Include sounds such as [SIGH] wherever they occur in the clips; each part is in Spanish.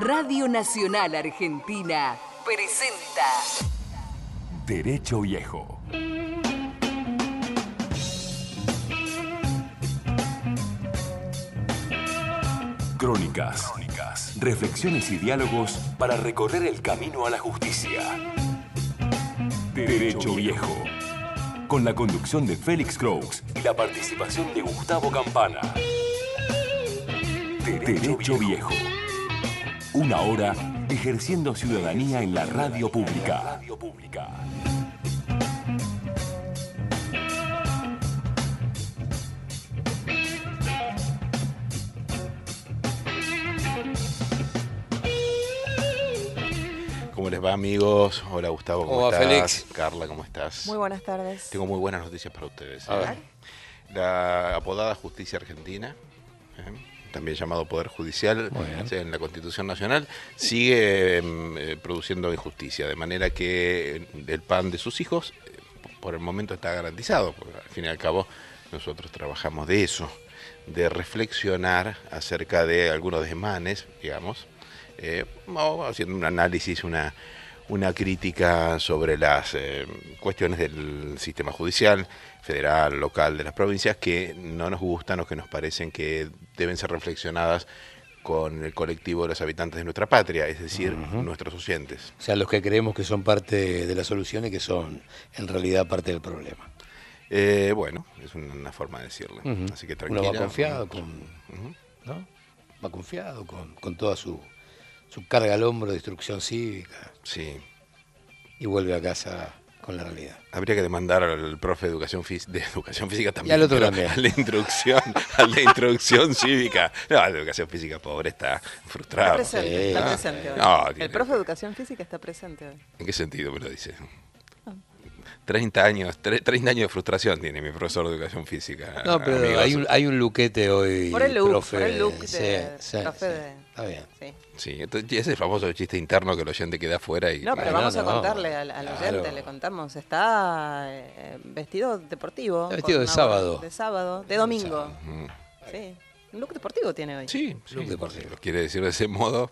Radio Nacional Argentina presenta Derecho Viejo. Crónicas, Crónicas, reflexiones y diálogos para recorrer el camino a la justicia. Derecho Viejo. Con la conducción de Félix Croix y la participación de Gustavo Campana. Derecho Viejo. Una hora ejerciendo ciudadanía en la radio pública. ¿Cómo les va, amigos? Hola, Gustavo, ¿cómo, ¿Cómo va, estás? Félix? Carla, ¿cómo estás? Muy buenas tardes. Tengo muy buenas noticias para ustedes. A ¿eh? ver. La apodada Justicia Argentina, ¿eh? También llamado Poder Judicial en la Constitución Nacional, sigue em, eh, produciendo injusticia, de manera que eh, el pan de sus hijos eh, por el momento está garantizado, porque al fin y al cabo nosotros trabajamos de eso, de reflexionar acerca de algunos desmanes, digamos, eh, o haciendo un análisis, una, una crítica sobre las eh, cuestiones del sistema judicial, federal, local, de las provincias, que no nos gustan o que nos parecen que deben ser reflexionadas con el colectivo de los habitantes de nuestra patria, es decir, nuestros oyentes. O sea, los que creemos que son parte de la solución y que son en realidad parte del problema. Eh, bueno, es una, forma de decirlo. Así que Uno tranquila. va confiado con. ¿no? Va confiado con, con toda su, su carga al hombro de instrucción cívica Sí. y vuelve a casa con la realidad. Habría que demandar al profe de educación, fí- de educación física también. al otro también. A la instrucción, a la instrucción cívica. No, la educación física pobre está Está frustrado. presente, Sí. está Ah, presente hoy. no, el profe de educación física está presente hoy. ¿En qué sentido me lo dice? 30 años, tre- 30 años de frustración tiene mi profesor de educación física. No, pero amigos. hay un, hay un luquete hoy, Por el look, profe. por el look de Sí, sí, profe sí. de- Está bien. Sí. Sí, entonces, y ese es el famoso chiste interno que el oyente queda afuera y... No, pero vamos a no. contarle al, al oyente, le contamos. Está eh, vestido deportivo. Está vestido de sábado. De sábado, de domingo. Sí. Un look deportivo tiene hoy. Sí, Look sí, deportivo. lo quiere decir de ese modo,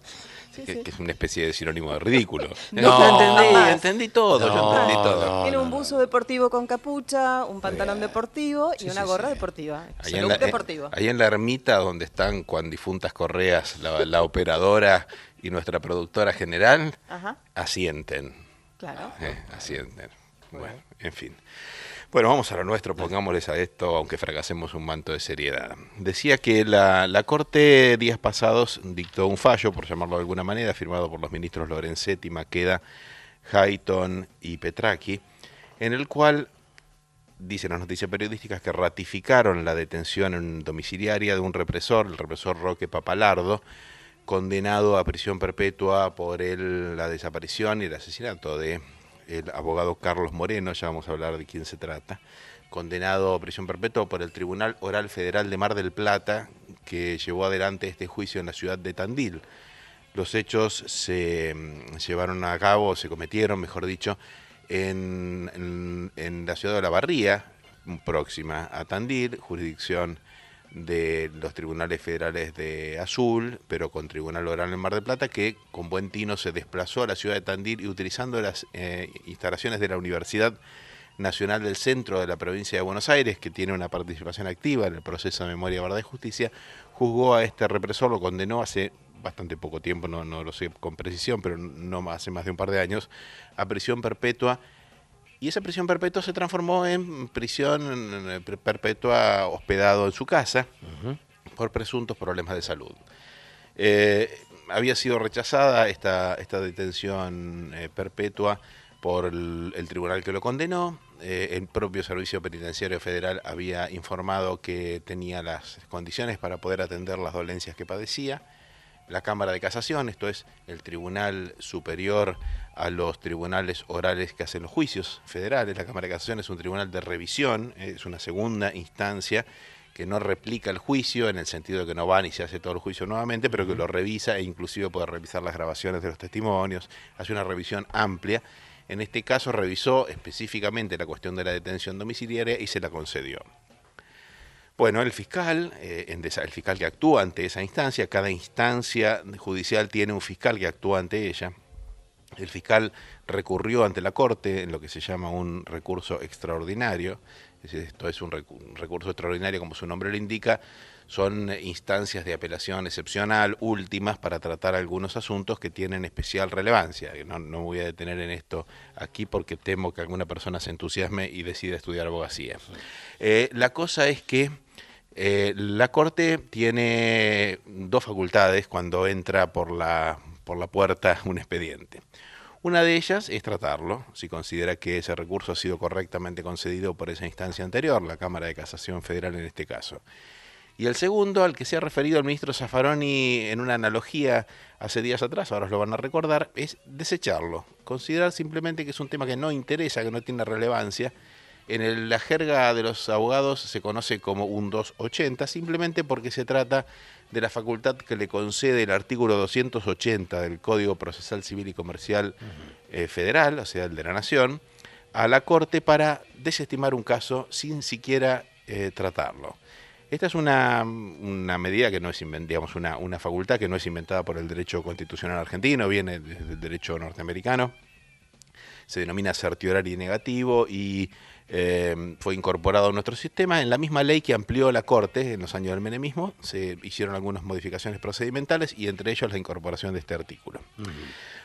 Sí, que, sí. que es una especie de sinónimo de ridículo. [LAUGHS] No, yo entendí, entendí todo, yo No, entendí todo. no. Tiene un buzo deportivo con capucha, un pantalón deportivo y Sí, una gorra sí. deportiva. Ahí en, look la, eh, deportivo. ahí en la ermita donde están cuan difuntas correas, la, la operadora y nuestra productora general, Ajá, asienten. claro. eh, asienten. Bueno, en fin. Bueno, vamos a lo nuestro, pongámosles a esto, aunque fracasemos un manto de seriedad. Decía que la, la Corte días pasados dictó un fallo, por llamarlo de alguna manera, firmado por los ministros Lorenzetti, Maqueda, Hayton y Petraki, en el cual dicen las noticias periodísticas que ratificaron la detención en domiciliaria de un represor, el represor Roque Papalardo, condenado a prisión perpetua por el- la desaparición y el asesinato de el abogado Carlos Moreno, ya vamos a hablar de quién se trata, condenado a prisión perpetua por el Tribunal Oral Federal de Mar del Plata, que llevó adelante este juicio en la ciudad de Tandil. Los hechos se mm, llevaron a cabo, se cometieron, mejor dicho, en, en- en la ciudad de La Barría, próxima a Tandil, jurisdicción de los tribunales federales de Azul, pero con tribunal oral en Mar del Plata, que con buen tino se desplazó a la ciudad de Tandil y utilizando las eh, instalaciones de la Universidad Nacional del Centro de la provincia de Buenos Aires, que tiene una participación activa en el proceso de memoria, verdad y justicia, juzgó a este represor, lo condenó hace bastante poco tiempo, no, no lo sé con precisión, pero no hace más de un par de años, a prisión perpetua y esa prisión perpetua se transformó en prisión eh, per- perpetua hospedado en su casa por presuntos problemas de salud. Eh, había sido rechazada esta, esta detención eh, perpetua por el, el tribunal que lo condenó. Eh, el propio Servicio Penitenciario Federal había informado que tenía las condiciones para poder atender las dolencias que padecía la Cámara de Casación, esto es el Tribunal Superior a los tribunales orales que hacen los juicios federales. La Cámara de Casación es un tribunal de revisión, es una segunda instancia que no replica el juicio en el sentido de que no va ni se hace todo el juicio nuevamente, pero que lo revisa e inclusive puede revisar las grabaciones de los testimonios, hace una revisión amplia. En este caso revisó específicamente la cuestión de la detención domiciliaria y se la concedió. Bueno, el fiscal, eh, en desa- el fiscal que actúa ante esa instancia, cada instancia judicial tiene un fiscal que actúa ante ella. El fiscal recurrió ante la Corte en lo que se llama un recurso extraordinario. Esto es un un recurso extraordinario, como su nombre lo indica. Son eh, instancias de apelación excepcional, últimas, para tratar algunos asuntos que tienen especial relevancia. No, no voy a detener en esto aquí porque temo que alguna persona se entusiasme y decida estudiar abogacía. Eh, la cosa es que eh, la Corte tiene dos facultades cuando entra por la, por la puerta [LAUGHS] un expediente. Una de ellas es tratarlo, si considera que ese recurso ha sido correctamente concedido por esa instancia anterior, la Cámara de Casación Federal en este caso. Y el segundo, al que se ha referido el ministro Zaffaroni en una analogía hace días atrás, ahora os lo van a recordar, es desecharlo. Considerar simplemente que es un tema que no interesa, que no tiene relevancia. En el- la jerga de los abogados se conoce como un 280, simplemente porque se trata de la facultad que le concede el artículo 280 del Código Procesal Civil y Comercial eh, Federal, o sea, el de la Nación, a la Corte para desestimar un caso sin siquiera eh, tratarlo. Esta es una, una medida que no es inven- digamos, una, una facultad que no es inventada por el derecho constitucional argentino, viene desde el derecho norteamericano, se denomina certiorari negativo y eh, fue incorporado a nuestro sistema. En la misma ley que amplió la Corte en los años del menemismo, se hicieron algunas modificaciones procedimentales y entre ellos la incorporación de este artículo.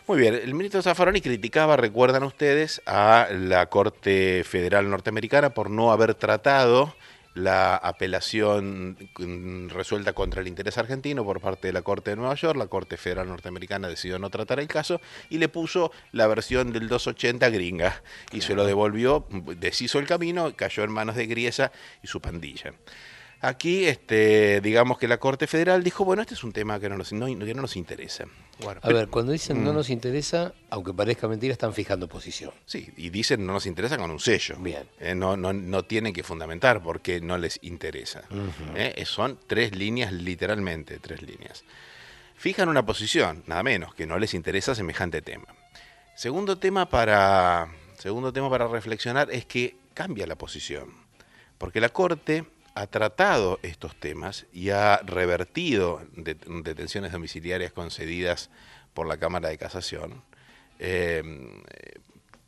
Muy bien, el ministro Zaffaroni criticaba, recuerdan ustedes, a la Corte Federal Norteamericana por no haber tratado la apelación mm, resuelta contra el interés argentino por parte de la Corte de Nueva York. La Corte Federal Norteamericana decidió no tratar el caso y le puso la versión del 280 gringa y se lo devolvió, deshizo el camino, cayó en manos de Griesa y su pandilla. Aquí, este, digamos que la Corte Federal dijo, bueno, este es un tema que no nos, no- que no nos interesa. Bueno, A pero- ver, cuando dicen no Mm. nos interesa, aunque parezca mentira, están fijando posición. Sí, y dicen no nos interesa con un sello. Bien. Eh, no, no, no tienen que fundamentar porque no les interesa. Eh, son tres líneas, literalmente tres líneas. Fijan una posición, nada menos, que no les interesa semejante tema. Segundo tema para, segundo tema para reflexionar es que cambia la posición. Porque la Corte ha tratado estos temas y ha revertido det- detenciones domiciliarias concedidas por la Cámara de Casación, eh,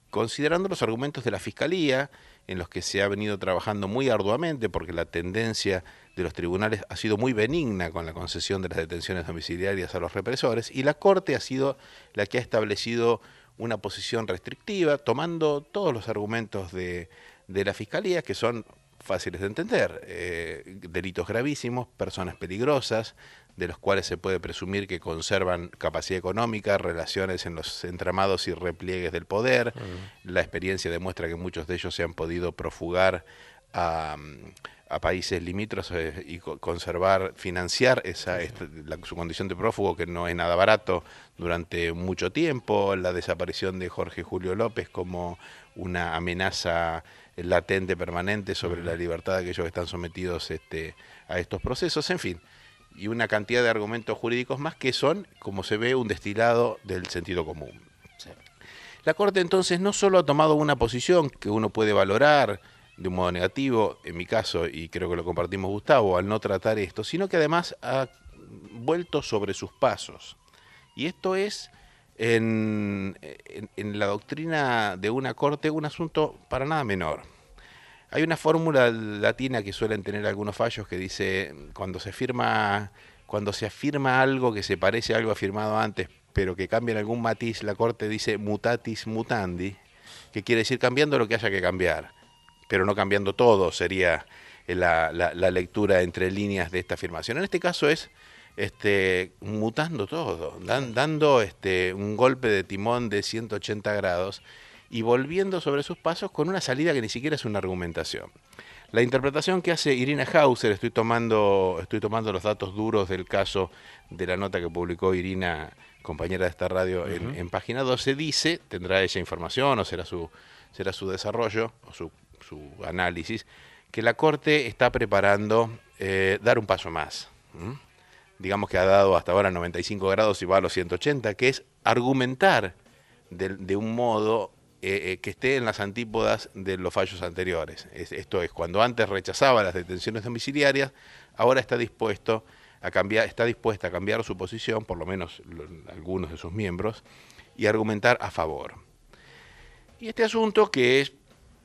considerando los argumentos de la Fiscalía, en los que se ha venido trabajando muy arduamente, porque la tendencia de los tribunales ha sido muy benigna con la concesión de las detenciones domiciliarias a los represores, y la Corte ha sido la que ha establecido una posición restrictiva, tomando todos los argumentos de, de la Fiscalía, que son fáciles de entender, eh, delitos gravísimos, personas peligrosas, de los cuales se puede presumir que conservan capacidad económica, relaciones en los entramados y repliegues del poder. La experiencia demuestra que muchos de ellos se han podido profugar a, a países limítrofes y co- conservar, financiar esa, esta- la- su condición de prófugo, que no es nada barato, durante mucho tiempo. La desaparición de Jorge Julio López como una amenaza latente, permanente sobre la libertad de aquellos que están sometidos este, a estos procesos, en fin y una cantidad de argumentos jurídicos más que son, como se ve, un destilado del sentido común. La Corte entonces no solo ha tomado una posición que uno puede valorar de un modo negativo, en mi caso, y creo que lo compartimos Gustavo, al no tratar esto, sino que además ha vuelto sobre sus pasos. Y esto es, en, la doctrina de una Corte, un asunto para nada menor. Hay una fórmula latina que suelen tener algunos fallos que dice cuando se firma, cuando se afirma algo que se parece a algo afirmado antes, pero que cambia en algún matiz, la corte dice mutatis mutandi, que quiere decir cambiando lo que haya que cambiar, pero no cambiando todo, sería la lectura entre líneas de esta afirmación. En este caso es este, mutando todo, dan- dando este, un golpe de timón de 180 grados y volviendo sobre sus pasos con una salida que ni siquiera es una argumentación. La interpretación que hace Irina Hauser, estoy tomando, estoy tomando los datos duros del caso de la nota que publicó Irina, compañera de esta radio, en, en página 12, dice, tendrá ella información o será su, será su desarrollo o su, su análisis, que la Corte está preparando eh, dar un paso más. Digamos que ha dado hasta ahora 95 grados y va a los 180, que es argumentar de, un modo eh, eh, que esté en las antípodas de los fallos anteriores. Es- esto es, cuando antes rechazaba las detenciones domiciliarias, ahora está dispuesto a cambiar, está dispuesta a cambiar su posición, por lo menos algunos de sus miembros, y argumentar a favor. Y este asunto que es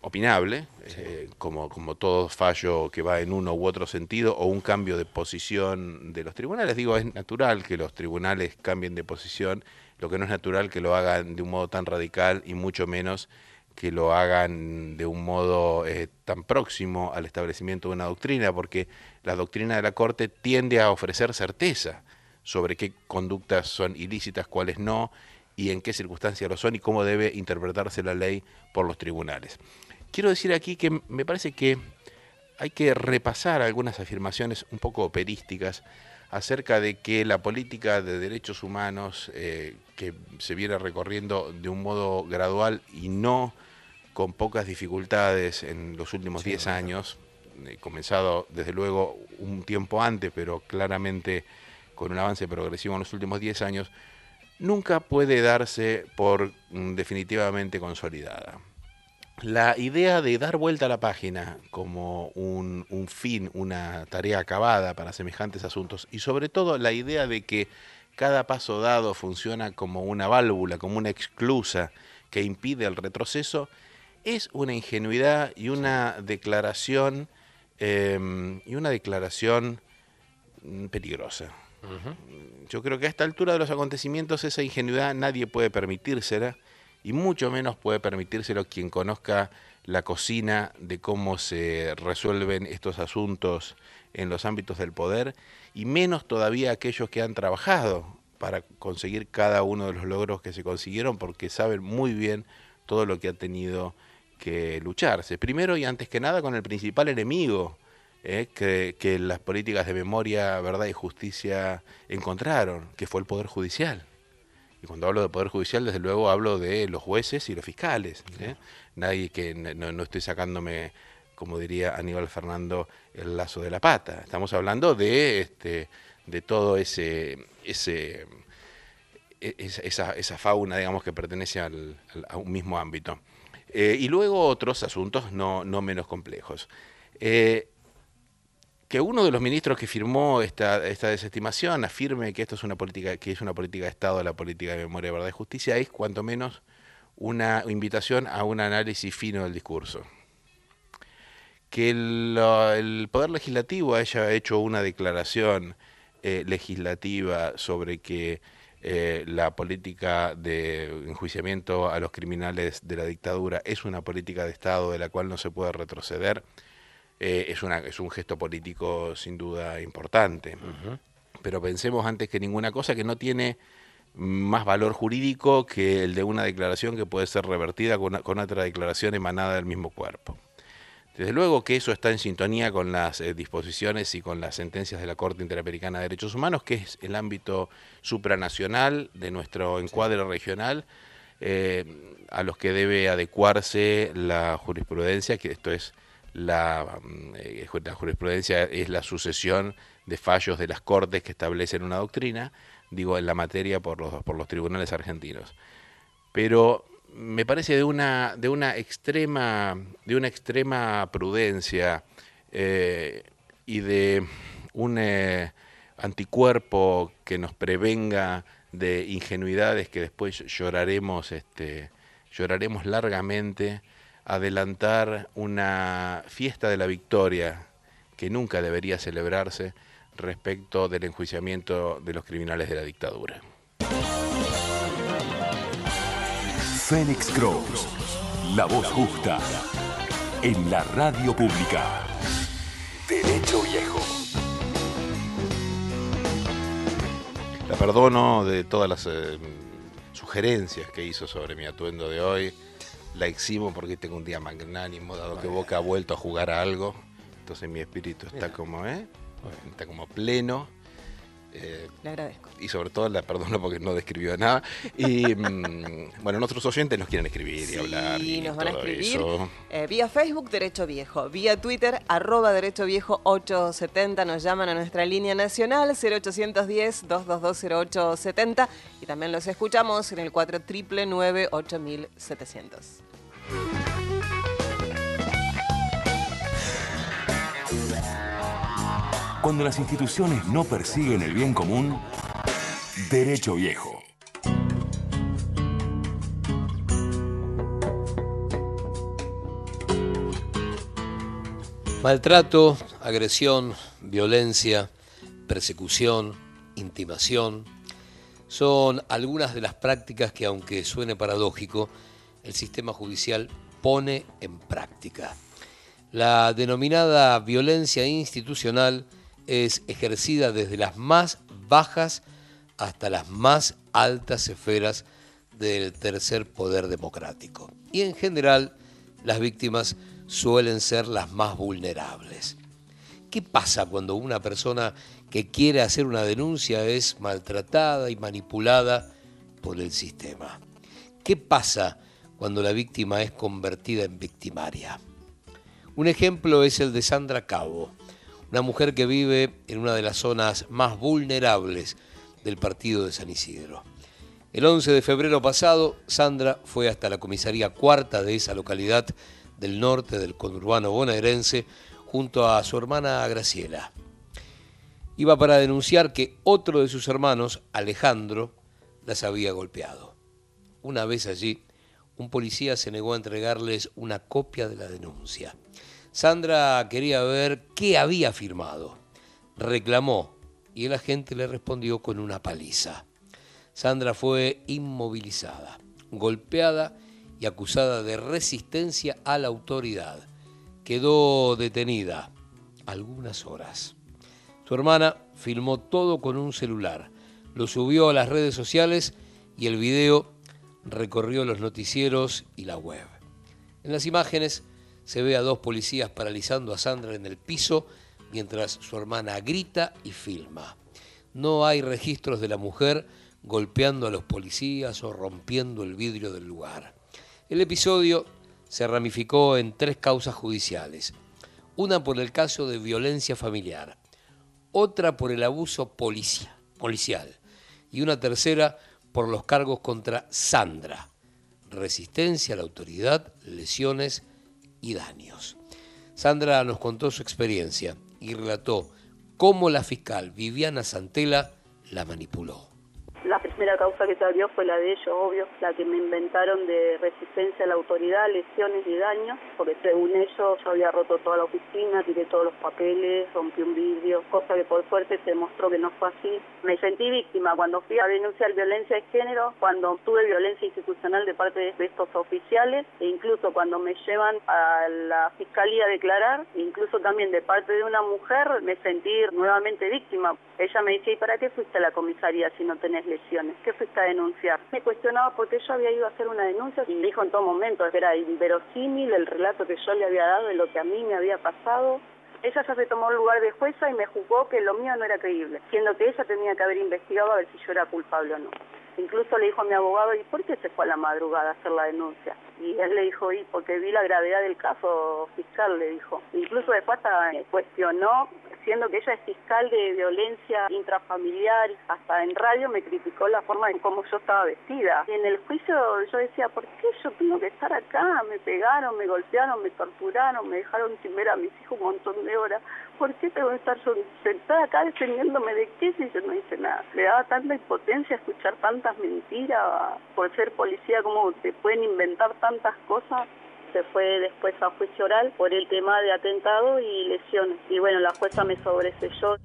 opinable, eh, como, como todo fallo que va en uno u otro sentido, o un cambio de posición de los tribunales, digo, es natural que los tribunales cambien de posición, lo que no es natural que lo hagan de un modo tan radical y mucho menos que lo hagan de un modo eh, tan próximo al establecimiento de una doctrina, porque la doctrina de la Corte tiende a ofrecer certeza sobre qué conductas son ilícitas, cuáles no, y en qué circunstancias lo son y cómo debe interpretarse la ley por los tribunales. Quiero decir aquí que me parece que hay que repasar algunas afirmaciones un poco operísticas acerca de que la política de derechos humanos eh, que se viene recorriendo de un modo gradual y no con pocas dificultades en los últimos 10 años, eh, comenzado desde luego un tiempo antes, pero claramente con un avance progresivo en los últimos 10 años, nunca puede darse por mm, definitivamente consolidada. La idea de dar vuelta a la página como un, un fin, una tarea acabada para semejantes asuntos y sobre todo la idea de que cada paso dado funciona como una válvula, como una exclusa que impide el retroceso, es una ingenuidad y una declaración eh, y una declaración Yo creo que a esta altura de los acontecimientos esa ingenuidad nadie puede permitírsela y mucho menos puede permitírselo quien conozca la cocina de cómo se resuelven estos asuntos en los ámbitos del poder y menos todavía aquellos que han trabajado para conseguir cada uno de los logros que se consiguieron porque saben muy bien todo lo que ha tenido que lucharse. Primero y antes que nada con el principal enemigo eh, que, que las políticas de memoria, verdad y justicia encontraron, que fue el Poder Judicial. Y cuando hablo de Poder Judicial, desde luego hablo de los jueces y los fiscales. ¿eh? Nadie que no, no estoy sacándome, como diría Aníbal Fernando, el lazo de la pata. Estamos hablando de, este, de todo ese, ese e- esa, esa- esa fauna, digamos, que pertenece al- al- a un mismo ámbito. Eh, y luego otros asuntos no, no menos complejos. Eh, que uno de los ministros que firmó esta, esta desestimación afirme que esto es una política, que es una política de Estado, la política de memoria, verdad y justicia, es cuanto menos una invitación a un análisis fino del discurso. Que el, Poder Legislativo haya hecho una declaración eh, legislativa sobre que eh, la política de enjuiciamiento a los criminales de la dictadura es una política de Estado de la cual no se puede retroceder, eh, es, una, es un gesto político sin duda importante. Pero pensemos antes que ninguna cosa que no tiene más valor jurídico que el de una declaración que puede ser revertida con, una- con otra declaración emanada del mismo cuerpo. Desde luego que eso está en sintonía con las eh, disposiciones y con las sentencias de la Corte Interamericana de Derechos Humanos, que es el ámbito supranacional de nuestro encuadre regional, eh, a los que debe adecuarse la jurisprudencia, que esto es la, mm, eh, la jurisprudencia es la sucesión de fallos de las Cortes que establecen una doctrina, digo, en la materia por los, por los tribunales argentinos. Pero me parece de una de una extrema de una extrema prudencia eh, y de un eh, anticuerpo que nos prevenga de ingenuidades que después lloraremos este lloraremos largamente adelantar una fiesta de la victoria que nunca debería celebrarse respecto del enjuiciamiento de los criminales de la dictadura. Fénix Cross, la voz justa, en la radio pública. Derecho Viejo. La perdono de todas las eh, sugerencias que hizo sobre mi atuendo de hoy. La eximo porque tengo un día magnánimo, dado que Boca ha vuelto a jugar a algo. Entonces mi espíritu está como, ¿eh? Está como pleno. Eh, Le agradezco. y sobre todo la [LAUGHS] perdono porque no describió nada. Y mm, bueno, nuestros oyentes nos quieren escribir y hablar. Y nos van a escribir eh, vía Facebook Derecho Viejo, vía Twitter arroba Derecho Viejo 870, nos llaman a nuestra línea nacional 0810 222 0870 y también los escuchamos en el 4999 8700. Cuando las instituciones no persiguen el bien común, derecho viejo. Maltrato, agresión, violencia, persecución, intimación, son algunas de las prácticas que, aunque suene paradójico, el sistema judicial pone en práctica. La denominada violencia institucional es ejercida desde las más bajas hasta las más altas esferas del tercer poder democrático. Y en general, las víctimas suelen ser las más vulnerables. ¿Qué pasa cuando una persona que quiere hacer una denuncia es maltratada y manipulada por el sistema? ¿Qué pasa cuando la víctima es convertida en victimaria? Un ejemplo es el de Sandra Cabo, una mujer que vive en una de las zonas más vulnerables del partido de San Isidro. El 11 de febrero pasado, Sandra fue hasta la comisaría cuarta de esa localidad del norte del conurbano bonaerense junto a su hermana Graciela. Iba para denunciar que otro de sus hermanos, Alejandro, las había golpeado. Una vez allí, un policía se negó a entregarles una copia de la denuncia. Sandra quería ver qué había firmado. Reclamó y el agente le respondió con una paliza. Sandra fue inmovilizada, golpeada y acusada de resistencia a la autoridad. Quedó detenida algunas horas. Su hermana filmó todo con un celular, lo subió a las redes sociales y el video recorrió los noticieros y la web. En las imágenes se ve a dos policías paralizando a Sandra en el piso mientras su hermana grita y filma. No hay registros de la mujer golpeando a los policías o rompiendo el vidrio del lugar. El episodio se ramificó en tres causas judiciales. Una por el caso de violencia familiar, otra por el abuso policia- policial y una tercera por los cargos contra Sandra, resistencia a la autoridad, lesiones daños. Sandra nos contó su experiencia y relató cómo la fiscal Viviana Santela la manipuló. Primera causa que se abrió fue la de ellos, obvio, la que me inventaron de resistencia a la autoridad, lesiones y daños, porque según ellos yo había roto toda la oficina, tiré todos los papeles, rompí un vidrio, cosa que por suerte se demostró que no fue así. Me sentí víctima cuando fui a denunciar violencia de género, cuando tuve violencia institucional de parte de estos oficiales, e incluso cuando me llevan a la fiscalía a declarar, incluso también de parte de una mujer, me sentí nuevamente víctima. Ella me decía, ¿y para qué fuiste a la comisaría si no tenés lesiones? ¿Qué fuiste a denunciar? Me cuestionaba porque yo había ido a hacer una denuncia y dijo en todo momento que era inverosímil el relato que yo le había dado de lo que a mí me había pasado. Ella ya se tomó el lugar de jueza y me juzgó que lo mío no era creíble, siendo que ella tenía que haber investigado a ver si yo era culpable o no. Incluso le dijo a mi abogado, ¿y por qué se fue a la madrugada a hacer la denuncia? Y él le dijo, y porque vi la gravedad del caso fiscal, le dijo. Incluso después hasta cuestionó, siendo que ella es fiscal de violencia intrafamiliar, hasta en radio me criticó la forma en cómo yo estaba vestida. Y en el juicio yo decía, ¿por qué yo tengo que estar acá? Me pegaron, me golpearon, me torturaron, me dejaron sin ver a mis hijos un montón de horas. ¿Por qué tengo que estar sentada acá defendiéndome de qué si yo no hice nada? Me daba tanta impotencia escuchar tantas mentiras por ser policía, como te pueden inventar tantas cosas. Se fue después a juicio oral por el tema de atentado y lesiones. Y bueno, la jueza me sobreselló.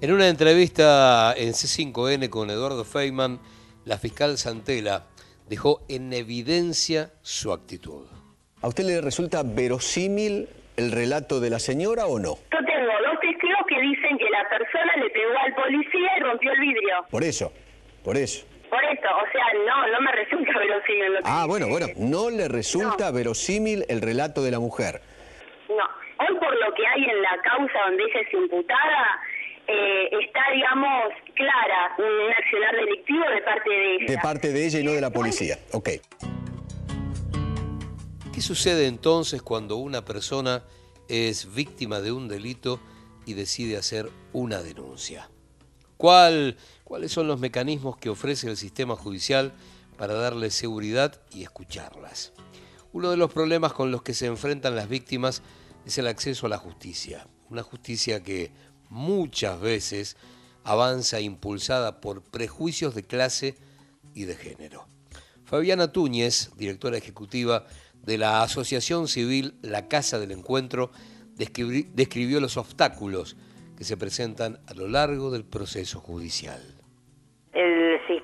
En una entrevista en C5N con Eduardo Feynman, la fiscal Santela dejó en evidencia su actitud. ¿A usted le resulta verosímil el relato de la señora o no? Yo tengo dos testigos que dicen que la persona le pegó al policía y rompió el vidrio. Por eso, por eso. Por esto, o sea, no, no me resulta [LAUGHS] verosímil lo que Ah, dice. bueno, bueno, no le resulta verosímil el relato de la mujer. No, hoy por lo que hay en la causa donde ella es imputada, eh, está, digamos, clara un accionar delictivo de parte de ella. De parte de ella y no de la policía. Ok. ¿Qué sucede entonces cuando una persona es víctima de un delito y decide hacer una denuncia? ¿Cuál, ¿Cuáles son los mecanismos que ofrece el sistema judicial para darle seguridad y escucharlas? Uno de los problemas con los que se enfrentan las víctimas es el acceso a la justicia. Una justicia que muchas veces avanza impulsada por prejuicios de clase y de género. Fabiana Túñez, directora ejecutiva de la Asociación Civil La Casa del Encuentro, describió los obstáculos que se presentan a lo largo del proceso judicial.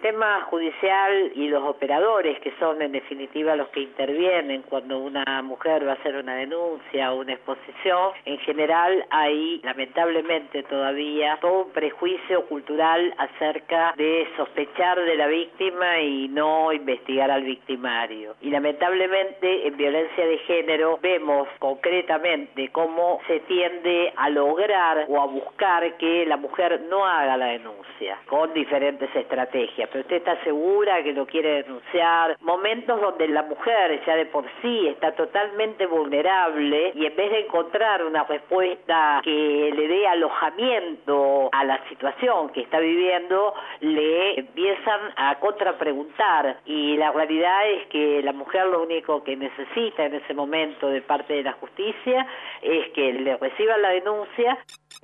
Sistema judicial y los operadores, que son en definitiva los que intervienen cuando una mujer va a hacer una denuncia o una exposición, en general hay lamentablemente todavía todo un prejuicio cultural acerca de sospechar de la víctima y no investigar al victimario. Y lamentablemente en violencia de género vemos concretamente cómo se tiende a lograr o a buscar que la mujer no haga la denuncia con diferentes estrategias, pero usted está segura que lo quiere denunciar. Momentos donde la mujer ya de por sí está totalmente vulnerable y en vez de encontrar una respuesta que le dé alojamiento a la situación que está viviendo, le empiezan a contrapreguntar y la realidad es que la mujer lo único que necesita en ese momento de parte de la justicia es que le reciban la denuncia.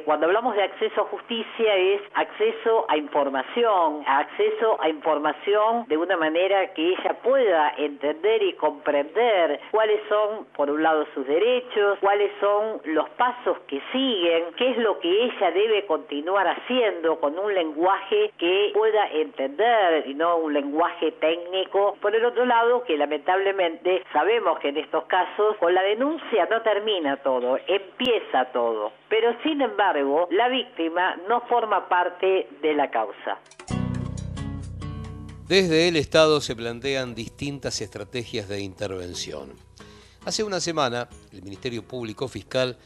Cuando hablamos de acceso a justicia es acceso a información, acceso a información de una manera que ella pueda entender y comprender cuáles son, por un lado, sus derechos, cuáles son los pasos que siguen, qué es lo que ella debe continuar haciendo con un lenguaje que pueda entender y no un lenguaje técnico. Por el otro lado, que lamentablemente sabemos que en estos casos con la denuncia no termina todo, empieza todo. Pero sin embargo, la víctima no forma parte de la causa. Desde el Estado se plantean distintas estrategias de intervención. Hace una semana, el Ministerio Público Fiscal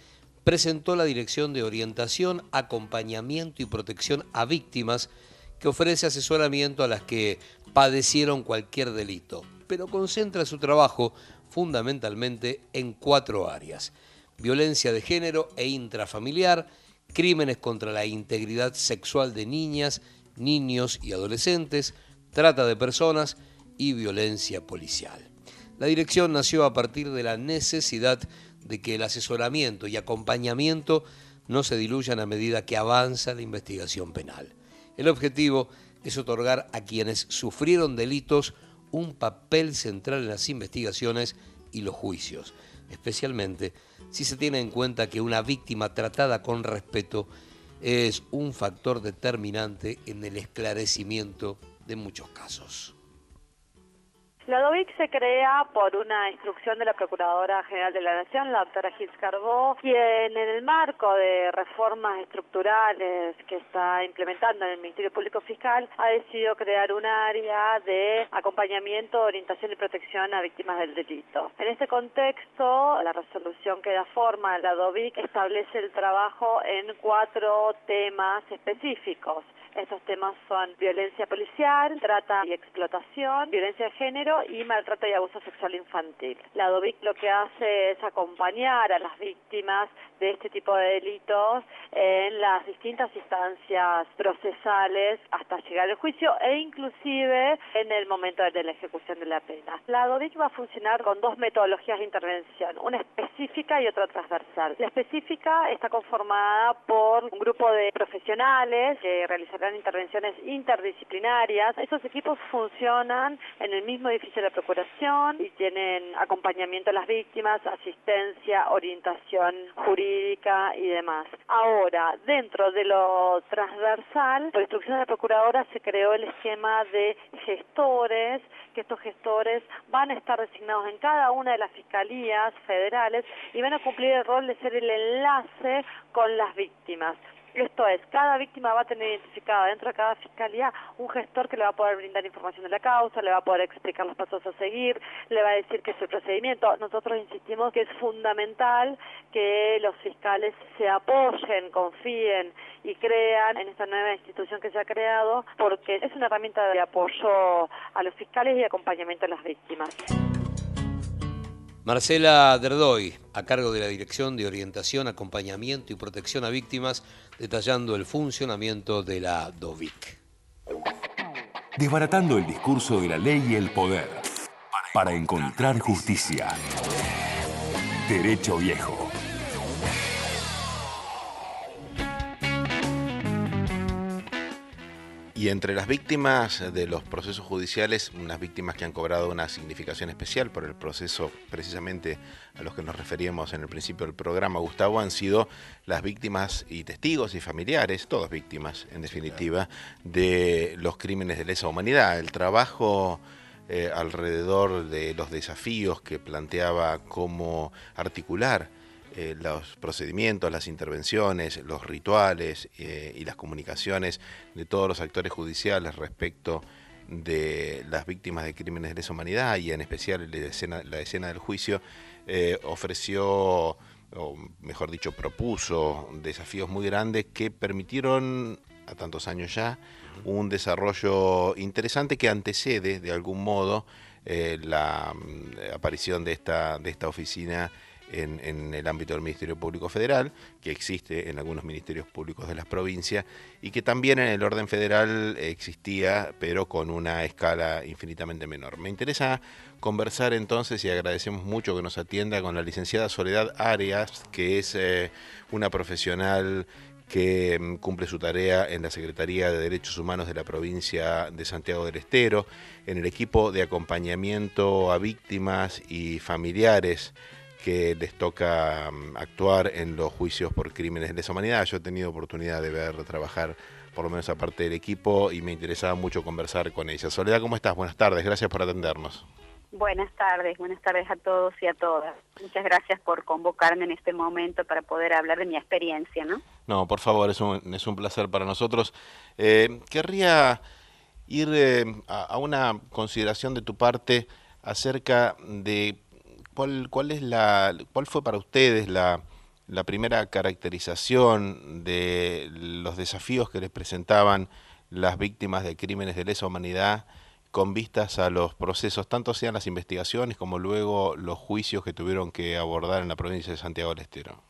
presentó la Dirección de Orientación, Acompañamiento y Protección a Víctimas, que ofrece asesoramiento a las que padecieron cualquier delito, pero concentra su trabajo fundamentalmente en cuatro áreas. Violencia de género e intrafamiliar, crímenes contra la integridad sexual de niñas, niños y adolescentes, trata de personas y violencia policial. La dirección nació a partir de la necesidad de que el asesoramiento y acompañamiento no se diluyan a medida que avanza la investigación penal. El objetivo es otorgar a quienes sufrieron delitos un papel central en las investigaciones y los juicios, especialmente si se tiene en cuenta que una víctima tratada con respeto es un factor determinante en el esclarecimiento de muchos casos. La DOVIC se crea por una instrucción de la Procuradora General de la Nación, la doctora Gils Carbó, quien en el marco de reformas estructurales que está implementando en el Ministerio Público Fiscal ha decidido crear un área de acompañamiento, orientación y protección a víctimas del delito. En este contexto, la resolución que da forma a la DOVIC establece el trabajo en cuatro temas específicos. Estos temas son violencia policial, trata y explotación, violencia de género y maltrato y abuso sexual infantil. La DOVIC lo que hace es acompañar a las víctimas de este tipo de delitos en las distintas instancias procesales hasta llegar al juicio e inclusive en el momento de la ejecución de la pena. La DOVIC va a funcionar con dos metodologías de intervención, una específica y otra transversal. La específica está conformada por un grupo de profesionales que realizarán intervenciones interdisciplinarias. Esos equipos funcionan en el mismo edificio de la Procuración y tienen acompañamiento a las víctimas, asistencia, orientación jurídica y demás. Ahora, dentro de lo transversal, por instrucción de la Procuradora se creó el esquema de gestores, que estos gestores van a estar designados en cada una de las fiscalías federales y van a cumplir el rol de ser el enlace con las víctimas Esto es, cada víctima va a tener identificada dentro de cada fiscalía un gestor que le va a poder brindar información de la causa, le va a poder explicar los pasos a seguir, le va a decir que es el procedimiento. Nosotros insistimos que es fundamental que los fiscales se apoyen, confíen y crean en esta nueva institución que se ha creado porque es una herramienta de apoyo a los fiscales y acompañamiento a las víctimas. Marcela Derdoy, a cargo de la Dirección de Orientación, Acompañamiento y Protección a Víctimas, detallando el funcionamiento de la DOVIC. Desbaratando el discurso de la ley y el poder para encontrar justicia. Derecho Viejo. Y entre las víctimas de los procesos judiciales, unas víctimas que han cobrado una significación especial por el proceso precisamente a los que nos referíamos en el principio del programa, Gustavo, han sido las víctimas y testigos y familiares, todas víctimas en definitiva, de los crímenes de lesa humanidad. El trabajo eh, alrededor de los desafíos que planteaba cómo articular eh, los procedimientos, las intervenciones, los rituales eh, y las comunicaciones de todos los actores judiciales respecto de las víctimas de crímenes de lesa humanidad y en especial la escena, la escena del juicio, eh, ofreció, o mejor dicho, propuso desafíos muy grandes que permitieron a tantos años ya un desarrollo interesante que antecede de algún modo la mm, aparición de esta, de esta oficina en, el ámbito del Ministerio Público Federal, que existe en algunos ministerios públicos de las provincias, y que también en el orden federal existía, pero con una escala infinitamente menor. Me interesa conversar entonces y agradecemos mucho que nos atienda con la licenciada Soledad Arias, que es eh, una profesional que mm, cumple su tarea en la Secretaría de Derechos Humanos de la provincia de Santiago del Estero, en el equipo de acompañamiento a víctimas y familiares que les toca mm, actuar en los juicios por crímenes de lesa humanidad. Yo he tenido oportunidad de ver trabajar por lo menos aparte del equipo y me interesaba mucho conversar con ella. Soledad, ¿cómo estás? Buenas tardes, gracias por atendernos. Buenas tardes, buenas tardes a todos y a todas. Muchas gracias por convocarme en este momento para poder hablar de mi experiencia, ¿no? No, por favor, es un, es un placer para nosotros. Eh, querría ir eh, a una consideración de tu parte acerca de ¿Cuál, cuál, es la, ¿Cuál fue para ustedes la, la primera caracterización de los desafíos que les presentaban las víctimas de crímenes de lesa humanidad con vistas a los procesos, tanto sean las investigaciones como luego los juicios que tuvieron que abordar en la provincia de Santiago del Estero?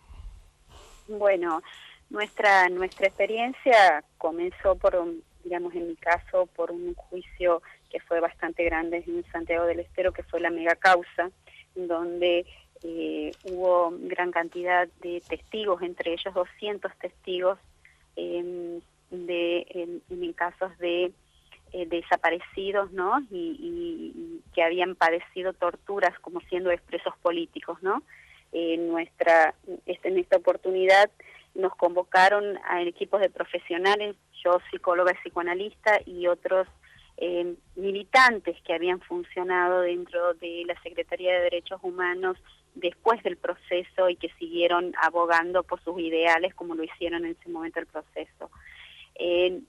Bueno, nuestra, nuestra experiencia comenzó por, digamos en mi caso, por un juicio que fue bastante grande en Santiago del Estero, que fue la mega causa, donde eh, hubo gran cantidad de testigos, entre ellos 200 testigos em, de, en, casos de eh, desaparecidos, ¿no? Y, que habían padecido torturas como siendo expresos políticos, ¿no? En nuestra, este, en esta oportunidad nos convocaron a equipos de profesionales, yo psicóloga y psicoanalista y otros eh, militantes que habían funcionado dentro de la Secretaría de Derechos Humanos después del proceso y que siguieron abogando por sus ideales como lo hicieron en ese momento del proceso. Eh,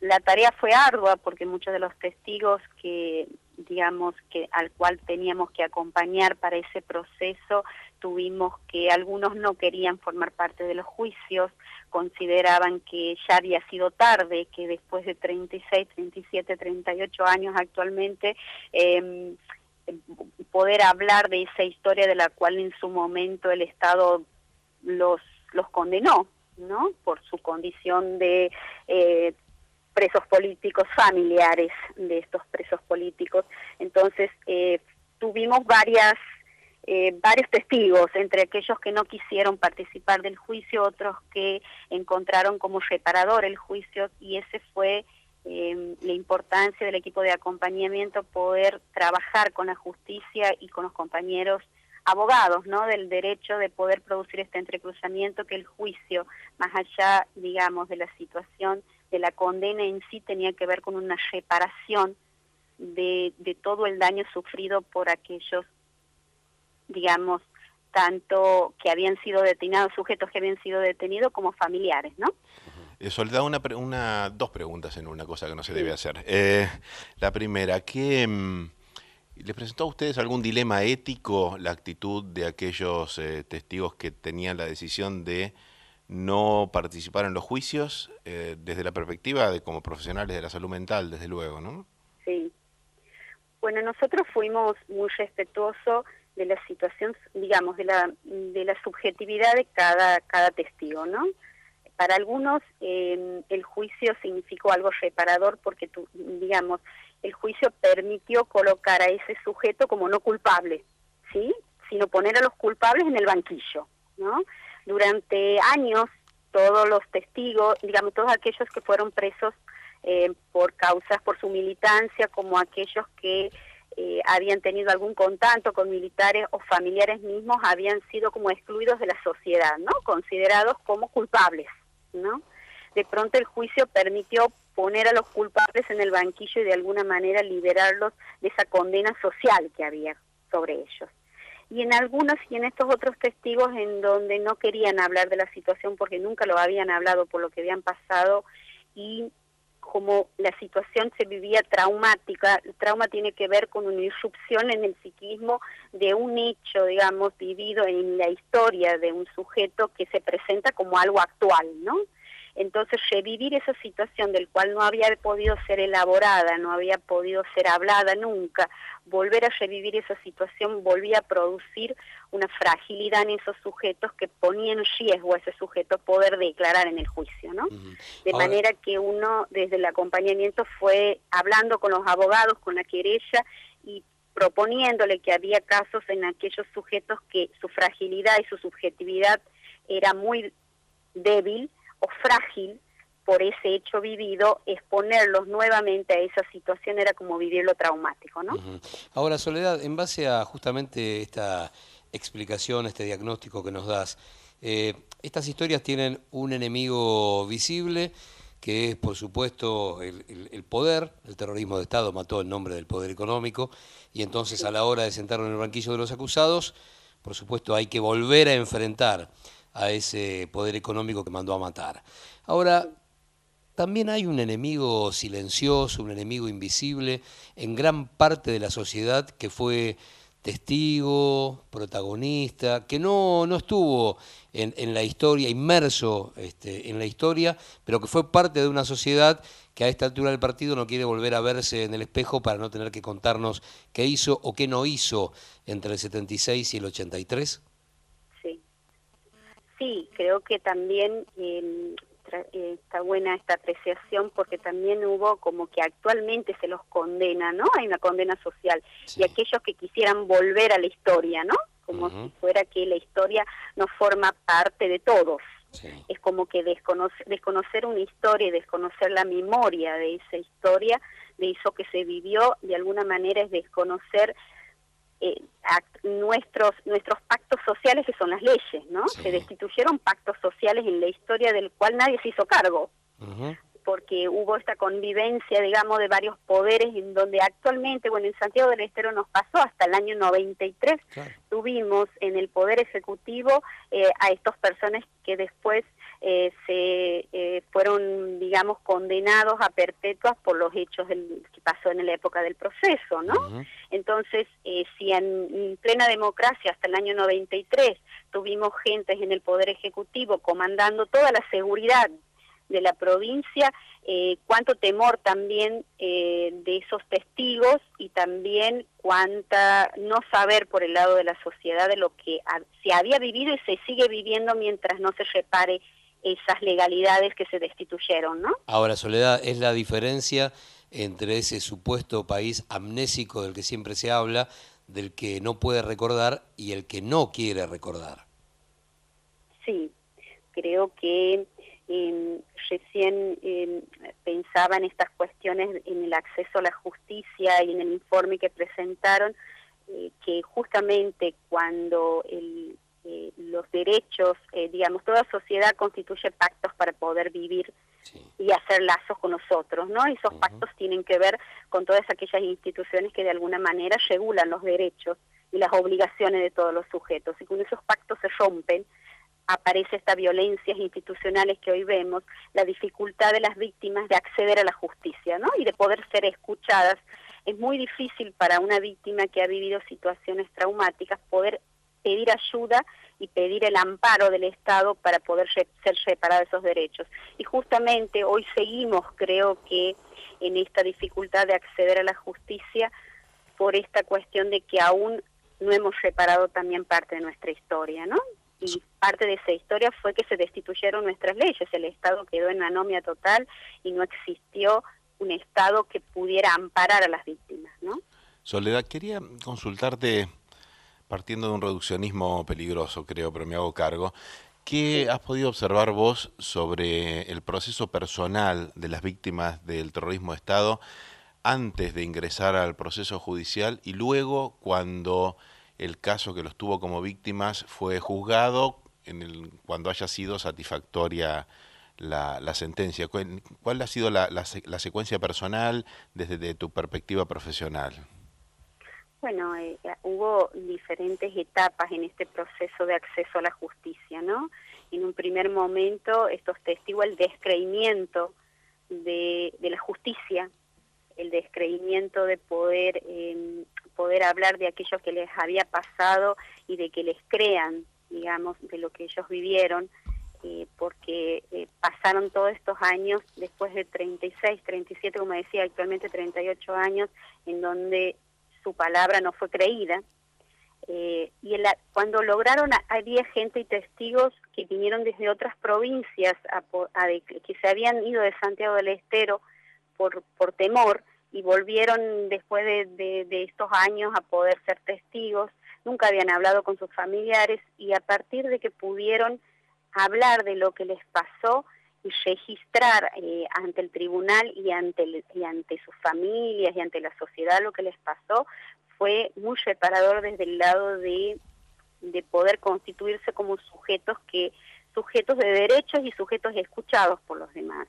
la tarea fue ardua porque muchos de los testigos que digamos que al cual teníamos que acompañar para ese proceso tuvimos que algunos no querían formar parte de los juicios, consideraban que ya había sido tarde, que después de 36, 37, 38 años actualmente, eh, poder hablar de esa historia de la cual en su momento el Estado los, los condenó, ¿no? Por su condición de eh, presos políticos, familiares de estos presos políticos. Entonces, eh, tuvimos varias eh, varios testigos, entre aquellos que no quisieron participar del juicio, otros que encontraron como reparador el juicio y ese fue eh, la importancia del equipo de acompañamiento, poder trabajar con la justicia y con los compañeros abogados, ¿no? Del derecho de poder producir este entrecruzamiento que el juicio, más allá, digamos, de la situación de la condena en sí, tenía que ver con una reparación de, de todo el daño sufrido por aquellos digamos, tanto que habían sido detenidos, sujetos que habían sido detenidos como familiares, ¿no? Eh, Soledad, una, una, dos preguntas en una cosa que no se debe hacer. Eh, la primera, ¿qué, mm, ¿les presentó a ustedes algún dilema ético la actitud de aquellos eh, testigos que tenían la decisión de no participar en los juicios eh, desde la perspectiva de como profesionales de la salud mental, desde luego, ¿no? Sí. Bueno, nosotros fuimos muy respetuosos de la situación, digamos, de la, de la subjetividad de cada, cada testigo, ¿no? Para algunos eh, el juicio significó algo reparador porque, tu- digamos, el juicio permitió colocar a ese sujeto como no culpable, ¿sí? Sino poner a los culpables en el banquillo, ¿no? Durante años todos los testigos, digamos, todos aquellos que fueron presos eh, por causas, por su militancia, como aquellos que eh, habían tenido algún contacto con militares o familiares mismos, habían sido como excluidos de la sociedad, ¿no? Considerados como culpables, ¿no? De pronto el juicio permitió poner a los culpables en el banquillo y de alguna manera liberarlos de esa condena social que había sobre ellos y en algunos y en estos otros testigos en donde no querían hablar de la situación porque nunca lo habían hablado por lo que habían pasado y como la situación se vivía traumática, el trauma tiene que ver con una irrupción en el psiquismo de un hecho, digamos, vivido en la historia de un sujeto que se presenta como algo actual, ¿no? Entonces, revivir esa situación del cual no había podido ser elaborada, no había podido ser hablada nunca, volver a revivir esa situación volvía a producir una fragilidad en esos sujetos que ponía en riesgo a ese sujeto poder declarar en el juicio, ¿no? De Ahora- manera que uno desde el acompañamiento fue hablando con los abogados, con la querella y proponiéndole que había casos en aquellos sujetos que su fragilidad y su subjetividad era muy débil o frágil por ese hecho vivido, exponerlos nuevamente a esa situación era como vivirlo traumático, ¿no? Ahora, Soledad, en base a justamente esta explicación, este diagnóstico que nos das, eh, estas historias tienen un enemigo visible, que es, por supuesto, el, el- el poder. El terrorismo de Estado mató en nombre del poder económico, y entonces a la hora de sentarlo en el banquillo de los acusados, por supuesto, hay que volver a enfrentar a ese poder económico que mandó a matar. Ahora, también hay un enemigo silencioso, un enemigo invisible en gran parte de la sociedad que fue testigo, protagonista, que no, no estuvo en, en la historia, inmerso este, en la historia, pero que fue parte de una sociedad que a esta altura del partido no quiere volver a verse en el espejo para no tener que contarnos qué hizo o qué no hizo entre el 76 y el 83. Sí. Creo que también eh, tra- eh, está buena esta apreciación porque también hubo como que actualmente se los condena, ¿no? Hay una condena social. Y aquellos que quisieran volver a la historia, ¿no? Como si fuera que la historia no forma parte de todos. Es como que desconocer, desconocer una historia y desconocer la memoria de esa historia, de eso que se vivió, de alguna manera es desconocer eh, act- nuestros nuestros pactos sociales que son las leyes, ¿no? Se destituyeron pactos sociales en la historia del cual nadie se hizo cargo, porque hubo esta convivencia, digamos, de varios poderes en donde actualmente, bueno, en Santiago del Estero nos pasó hasta el año 93, tuvimos en el Poder Ejecutivo eh, a estas personas que después eh, se eh, fueron, digamos, condenados a perpetuas por los hechos del, que pasó en la época del proceso, ¿no? Entonces, eh, si en, en plena democracia hasta el año 93 tuvimos gentes en el Poder Ejecutivo comandando toda la seguridad de la provincia, eh, cuánto temor también eh, de esos testigos y también cuánta no saber por el lado de la sociedad de lo que ha- se había vivido y se sigue viviendo mientras no se repare esas legalidades que se destituyeron, ¿no? Ahora, Soledad, es la diferencia entre ese supuesto país amnésico del que siempre se habla, del que no puede recordar y el que no quiere recordar. Sí, creo que eh, recién eh, pensaba en estas cuestiones, en el acceso a la justicia y en el informe que presentaron, eh, que justamente cuando el, eh, los derechos, eh, digamos, toda sociedad constituye pactos para poder vivir y hacer lazos con nosotros, ¿no? Y esos pactos tienen que ver con todas aquellas instituciones que de alguna manera regulan los derechos y las obligaciones de todos los sujetos. Y cuando esos pactos se rompen, aparece esta violencias institucionales que hoy vemos, la dificultad de las víctimas de acceder a la justicia, ¿no? Y de poder ser escuchadas. Es muy difícil para una víctima que ha vivido situaciones traumáticas poder pedir ayuda y pedir el amparo del Estado para poder ser separada de esos derechos. Y justamente hoy seguimos, creo que, en esta dificultad de acceder a la justicia por esta cuestión de que aún no hemos reparado también parte de nuestra historia, ¿no? Y parte de esa historia fue que se destituyeron nuestras leyes, el Estado quedó en anomia total y no existió un Estado que pudiera amparar a las víctimas, ¿no? Soledad, quería consultarte, partiendo de un reduccionismo peligroso, creo, pero me hago cargo, ¿qué has podido observar vos sobre el proceso personal de las víctimas del terrorismo de Estado antes de ingresar al proceso judicial y luego cuando el caso que los tuvo como víctimas fue juzgado en el, cuando haya sido satisfactoria la, la sentencia. ¿Cuál, ha sido la, la, secuencia personal desde tu perspectiva profesional? Bueno, eh, hubo diferentes etapas en este proceso de acceso a la justicia, ¿no? En un primer momento, estos testigos, el descreimiento de, de la justicia, el descreimiento de poder eh, poder hablar de aquello que les había pasado y de que les crean, digamos, de lo que ellos vivieron, eh, porque eh, pasaron todos estos años, después de 36, 37, como decía, actualmente 38 años, en donde su palabra no fue creída. Eh, y cuando lograron, había gente y testigos que vinieron desde otras provincias a, que se habían ido de Santiago del Estero por, por temor y volvieron después de, de, estos años a poder ser testigos, nunca habían hablado con sus familiares y a partir de que pudieron hablar de lo que les pasó y registrar eh, ante el tribunal y ante, y ante sus familias y ante la sociedad lo que les pasó, fue muy reparador desde el lado de, de poder constituirse como sujetos que sujetos de derechos y sujetos escuchados por los demás.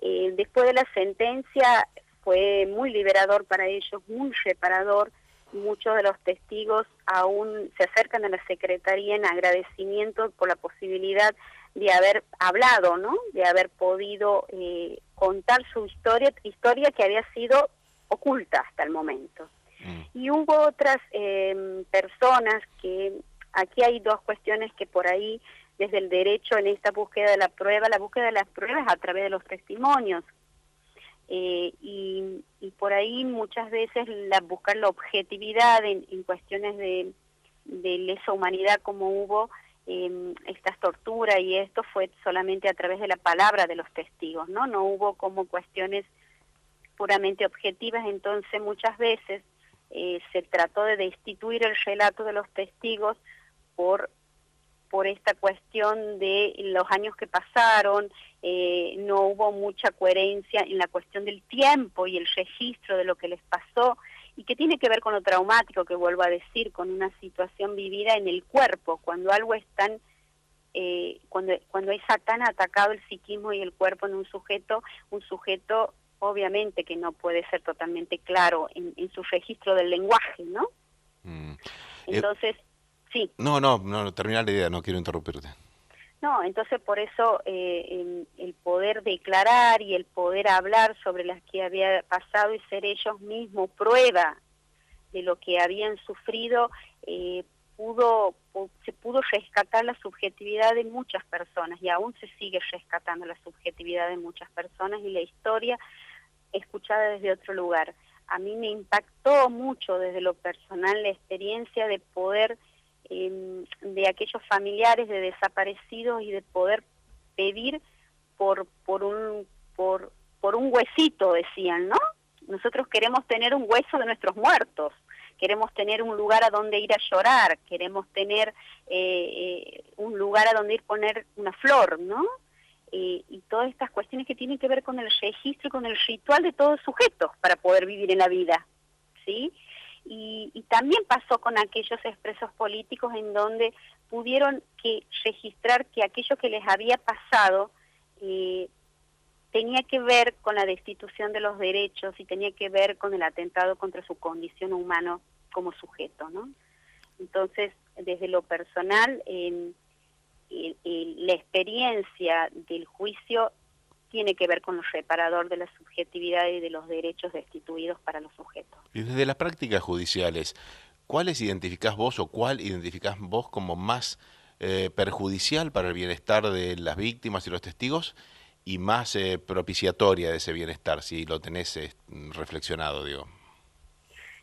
Eh, después de la sentencia fue muy liberador para ellos, muy reparador. Muchos de los testigos aún se acercan a la Secretaría en agradecimiento por la posibilidad de haber hablado, ¿no? De haber podido eh, contar su historia, historia que había sido oculta hasta el momento. Mm. Y hubo otras em, personas que, aquí hay dos cuestiones que por ahí, desde el derecho en esta búsqueda de la prueba, la búsqueda de las pruebas a través de los testimonios, eh, y, por ahí muchas veces la, buscar la objetividad en, cuestiones de, lesa humanidad como hubo eh, estas torturas y esto fue solamente a través de la palabra de los testigos, ¿no? No hubo como cuestiones puramente objetivas, entonces muchas veces eh, se trató de destituir el relato de los testigos por por esta cuestión de los años que pasaron, eh, no hubo mucha coherencia en la cuestión del tiempo y el registro de lo que les pasó y que tiene que ver con lo traumático que vuelvo a decir, con una situación vivida en el cuerpo, cuando algo es tan, eh, cuando, cuando está tan atacado el psiquismo y el cuerpo en un sujeto, un sujeto obviamente que no puede ser totalmente claro en, su registro del lenguaje, ¿no? Mm. Entonces, Sí. No, no, no, terminar la idea, no quiero interrumpirte. No, entonces por eso eh, el poder declarar y el poder hablar sobre las que había pasado y ser ellos mismos prueba de lo que habían sufrido, eh, pudo, se pudo rescatar la subjetividad de muchas personas y aún se sigue rescatando la subjetividad de muchas personas y la historia escuchada desde otro lugar. A mí me impactó mucho desde lo personal la experiencia de poder Em, de aquellos familiares de desaparecidos y de poder pedir por, por, un, por, por un huesito, decían, ¿no? Nosotros queremos tener un hueso de nuestros muertos, queremos tener un lugar a donde ir a llorar, queremos tener eh, eh, un lugar a donde ir poner una flor, ¿no? Eh, y todas estas cuestiones que tienen que ver con el registro con el ritual de todos sujetos para poder vivir en la vida, ¿sí? Y, también pasó con aquellos expresos políticos en donde pudieron que registrar que aquello que les había pasado eh, tenía que ver con la destitución de los derechos y tenía que ver con el atentado contra su condición humana como sujeto, ¿no? Entonces, desde lo personal, el- la experiencia del juicio tiene que ver con lo reparador de la subjetividad y de los derechos destituidos para los sujetos. Y desde las prácticas judiciales, ¿cuáles identificás vos o cuál identificás vos como más eh, perjudicial para el bienestar de las víctimas y los testigos y más eh, propiciatoria de ese bienestar, si lo tenés eh, reflexionado, digo?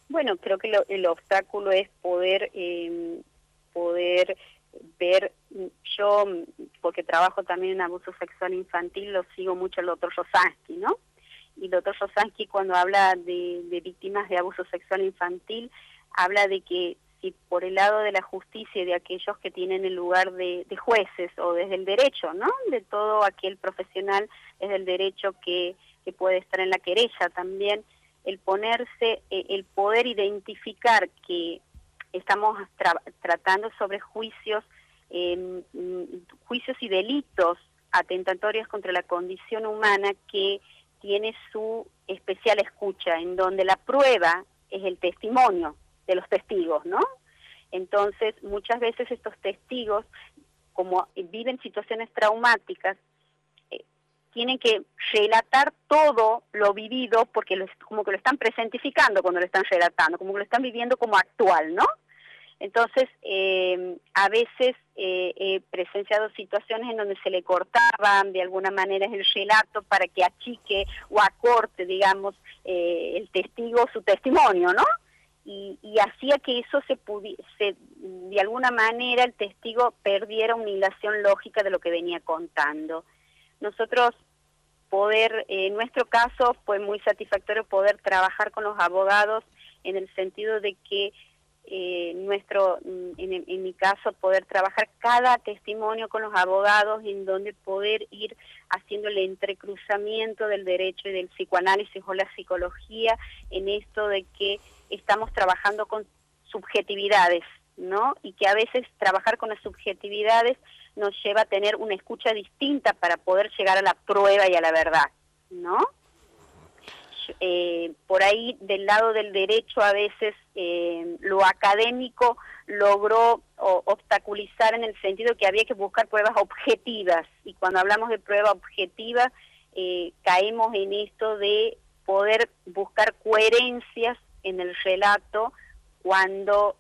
Bueno, creo que lo- el obstáculo es poder eh, poder ver, yo, porque trabajo también en abuso sexual infantil, lo sigo mucho al doctor Rosansky, ¿no? Y el doctor Rosansky cuando habla de, víctimas de abuso sexual infantil, habla de que si por el lado de la justicia y de aquellos que tienen el lugar de, jueces o desde el derecho, ¿no? De todo aquel profesional desde el derecho que, que puede estar en la querella también, el ponerse, eh, el poder identificar que estamos tra- tratando sobre juicios, eh, juicios y delitos atentatorios contra la condición humana que tiene su especial escucha, en donde la prueba es el testimonio de los testigos, ¿no? Entonces, muchas veces estos testigos, como viven situaciones traumáticas, eh, tienen que relatar todo lo vivido porque como que lo están presentificando cuando lo están relatando, como que lo están viviendo como actual, ¿no? Entonces, eh, a veces eh, he presenciado situaciones en donde se le cortaban de alguna manera el relato para que achique o acorte, digamos, eh, el testigo su testimonio, ¿no? Y, y hacía que eso se pudiese, de alguna manera el testigo perdiera una hilación lógica de lo que venía contando. Nosotros poder, en nuestro caso fue muy satisfactorio poder trabajar con los abogados en el sentido de que eh, nuestro, mm, en, en mi caso, poder trabajar cada testimonio con los abogados en donde poder ir haciendo el entrecruzamiento del derecho y del psicoanálisis o la psicología en esto de que estamos trabajando con subjetividades, ¿no? Y que a veces trabajar con las subjetividades nos lleva a tener una escucha distinta para poder llegar a la prueba y a la verdad, ¿no? Eh, por ahí del lado del derecho a veces eh, lo académico logró obstaculizar en el sentido que había que buscar pruebas objetivas y cuando hablamos de prueba objetiva eh, caemos en esto de poder buscar coherencias en el relato cuando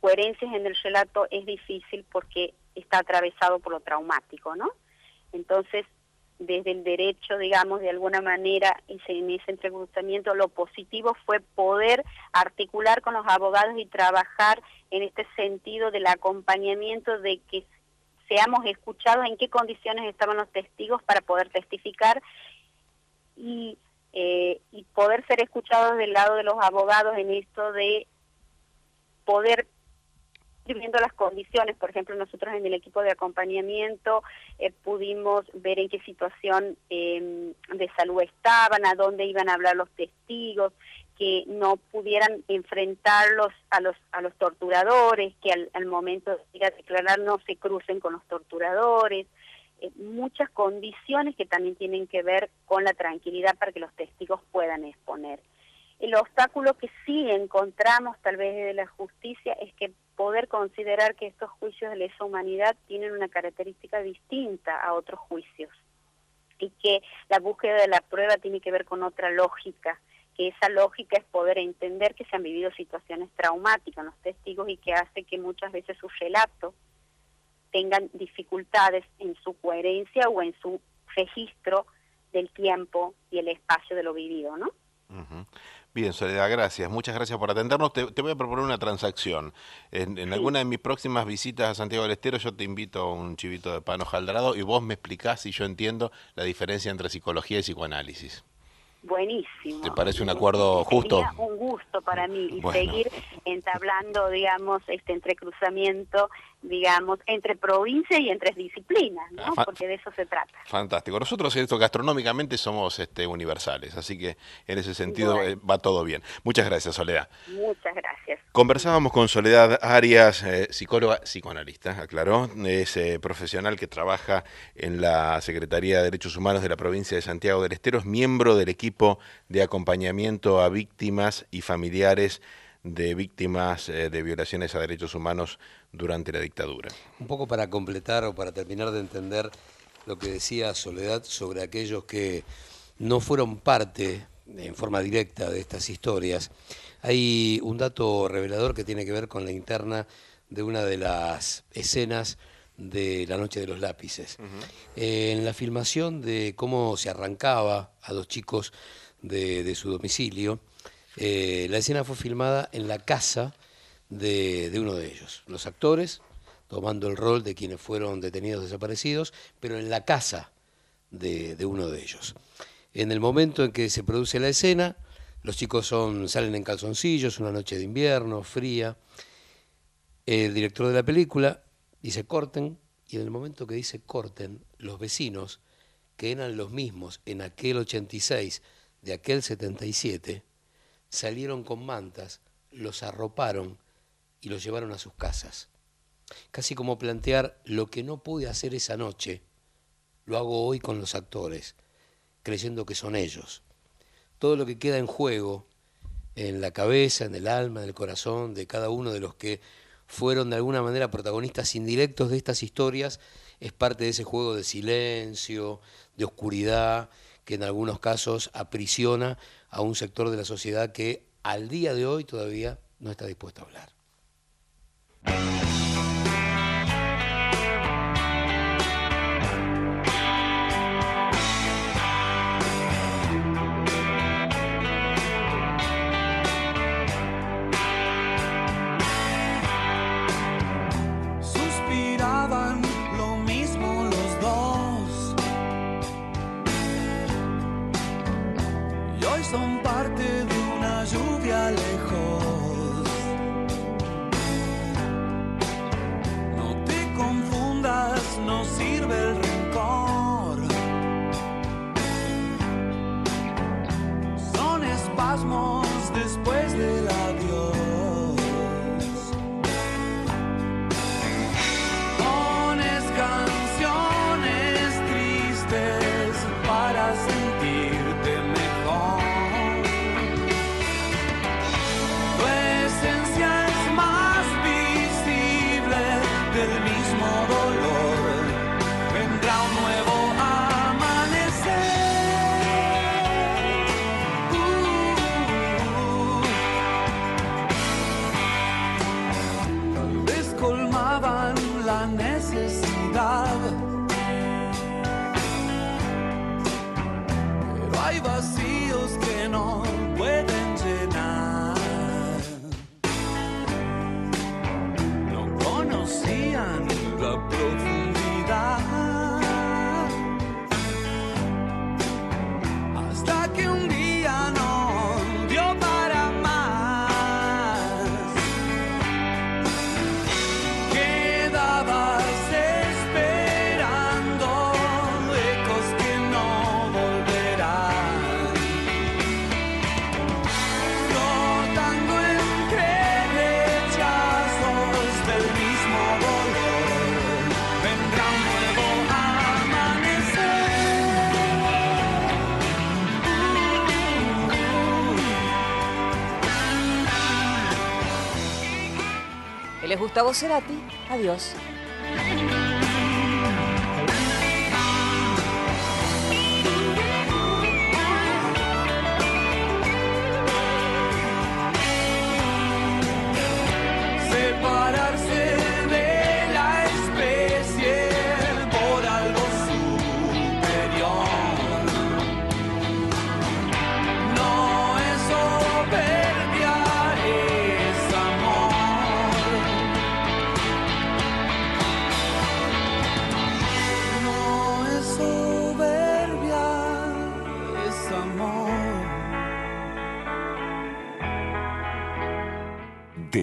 coherencias en el relato es difícil porque está atravesado por lo traumático, ¿no? Entonces, desde el derecho, digamos, de alguna manera, ese, en ese entrecruzamiento, lo positivo fue poder articular con los abogados y trabajar en este sentido del acompañamiento de que seamos escuchados en qué condiciones estaban los testigos para poder testificar y, eh, y poder ser escuchados del lado de los abogados en esto de poder viendo las condiciones, por ejemplo, nosotros en el equipo de acompañamiento eh, pudimos ver en qué situación eh, de salud estaban, a dónde iban a hablar los testigos, que no pudieran enfrentarlos a los a los torturadores, que al, momento de ir a declarar no se crucen con los torturadores, eh, muchas condiciones que también tienen que ver con la tranquilidad para que los testigos puedan exponer. El obstáculo que sí encontramos tal vez de la justicia es que poder considerar que estos juicios de lesa humanidad tienen una característica distinta a otros juicios y que la búsqueda de la prueba tiene que ver con otra lógica, que esa lógica es poder entender que se han vivido situaciones traumáticas en los testigos y que hace que muchas veces su relato tengan dificultades en su coherencia o en su registro del tiempo y el espacio de lo vivido, ¿no? Bien, Soledad, gracias. Muchas gracias por atendernos. Te, te voy a proponer una transacción. En, en alguna de mis próximas visitas a Santiago del Estero yo te invito a un chivito de pan hojaldrado y vos me explicás si yo entiendo la diferencia entre psicología y psicoanálisis. Buenísimo. ¿Te parece un acuerdo justo? Sería un gusto para mí y Bueno. seguir entablando, digamos, este entrecruzamiento, digamos, entre provincias y entre disciplinas, ¿no? Ah, Porque de eso se trata. Fantástico. Nosotros esto gastronómicamente somos este, universales, así que en ese sentido Bueno. eh, va todo bien. Muchas gracias, Soledad. Muchas gracias. Conversábamos con Soledad Arias, eh, psicóloga psicoanalista, aclaró, es eh, profesional que trabaja en la Secretaría de Derechos Humanos de la provincia de Santiago del Estero, es miembro del equipo de acompañamiento a víctimas y familiares de víctimas eh, de violaciones a derechos humanos durante la dictadura. Un poco para completar o para terminar de entender lo que decía Soledad sobre aquellos que no fueron parte en forma directa de estas historias, hay un dato revelador que tiene que ver con la interna de una de las escenas de La Noche de los Lápices. Eh, en la filmación de cómo se arrancaba a dos chicos de, su domicilio, eh, la escena fue filmada en la casa de, uno de ellos. Los actores tomando el rol de quienes fueron detenidos desaparecidos, pero en la casa de, uno de ellos. En el momento en que se produce la escena, los chicos son, salen en calzoncillos, una noche de invierno, fría. El director de la película dice corten, y en el momento que dice corten, los vecinos, que eran los mismos en aquel 86 de aquel 77, salieron con mantas, los arroparon y los llevaron a sus casas. Casi como plantear lo que no pude hacer esa noche, lo hago hoy con los actores, creyendo que son ellos. Todo lo que queda en juego en la cabeza, en el alma, en el corazón de cada uno de los que fueron de alguna manera protagonistas indirectos de estas historias, es parte de ese juego de silencio, de oscuridad, que en algunos casos aprisiona a un sector de la sociedad que al día de hoy todavía no está dispuesto a hablar. Gustavo Cerati. Adiós.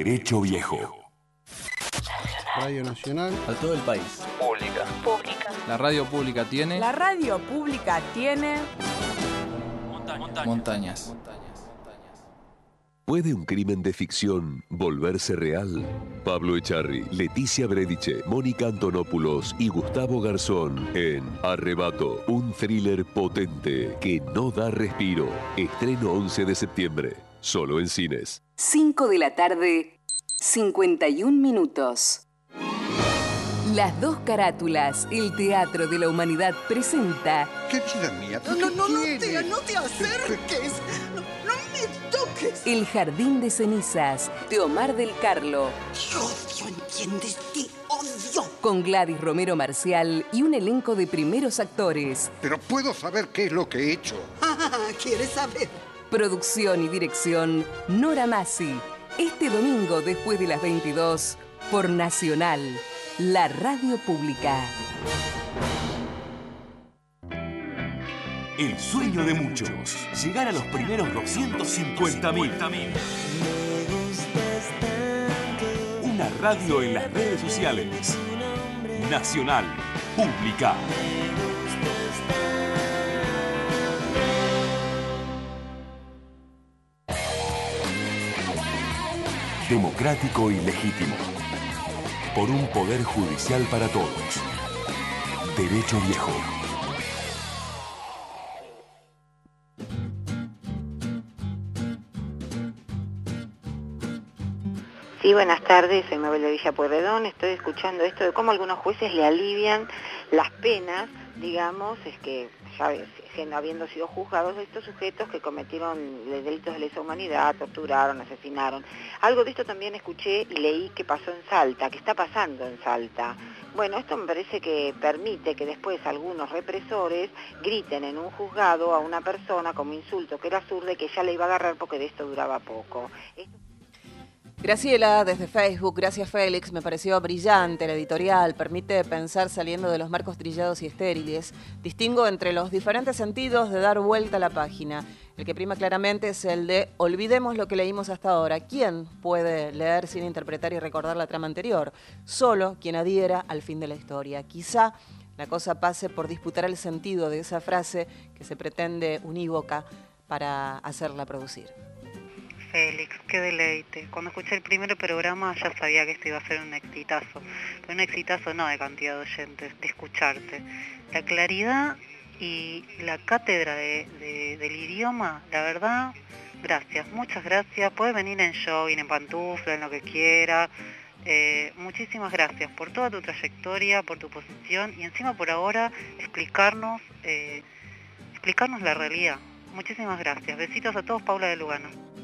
Derecho Viejo. Radio Nacional. A todo el país. Pública. Pública. La radio pública tiene. La radio pública tiene. Montañas. Montañas. ¿Puede un crimen de ficción volverse real? Pablo Echarri, Leticia Brediche, Mónica Antonopoulos y Gustavo Garzón en Arrebato, un thriller potente que no da respiro. Estreno 11 de septiembre Solo en cines. 5 de la tarde, 51 minutos. Las dos carátulas, el Teatro de la Humanidad presenta ¿Qué vida mía? No, no, no, no te, no te acerques. No, no me toques. El Jardín de Cenizas de Omar del Carlo. Te odio, ¿entiendes? Te odio. Con Gladys Romero Marcial y un elenco de primeros actores. Pero puedo saber qué es lo que he hecho. Ah, ¿quieres saber? Producción y dirección Nora Massi. Este domingo después de las 22 por Nacional, la radio pública. El sueño de muchos, llegar a los primeros 250.000. Una radio en las redes sociales. Nacional, pública. Democrático y legítimo. Por un poder judicial para todos. Derecho viejo. Sí, buenas tardes, soy Mabel de Villa Pueyrredón. Estoy escuchando esto de cómo algunos jueces le alivian las penas, digamos, es que ya ves, siendo, habiendo sido juzgados estos sujetos que cometieron delitos de lesa humanidad, torturaron, asesinaron. Algo de esto también escuché y leí que pasó en Salta, que está pasando en Salta. Bueno, esto me parece que permite que después algunos represores griten en un juzgado a una persona como insulto que era zurda y que ya le iba a agarrar porque de esto duraba poco. Graciela, desde Facebook, gracias Félix, me pareció brillante la editorial, permite pensar saliendo de los marcos trillados y estériles. Distingo entre los diferentes sentidos de dar vuelta a la página. El que prima claramente es el de olvidemos lo que leímos hasta ahora. ¿Quién puede leer sin interpretar y recordar la trama anterior? Solo quien adhiera al fin de la historia. Quizá la cosa pase por disputar el sentido de esa frase que se pretende unívoca para hacerla producir. Félix, qué deleite. Cuando escuché el primer programa ya sabía que esto iba a ser un exitazo. Pero un exitazo no de cantidad de oyentes, de escucharte. La claridad y la cátedra de- de- del idioma, la verdad, gracias, muchas gracias. Puedes venir en jogging, en pantufla, en lo que quiera. Eh, muchísimas gracias por toda tu trayectoria, por tu posición y encima por ahora explicarnos, eh, explicarnos la realidad. Muchísimas gracias. Besitos a todos, Paula de Lugano.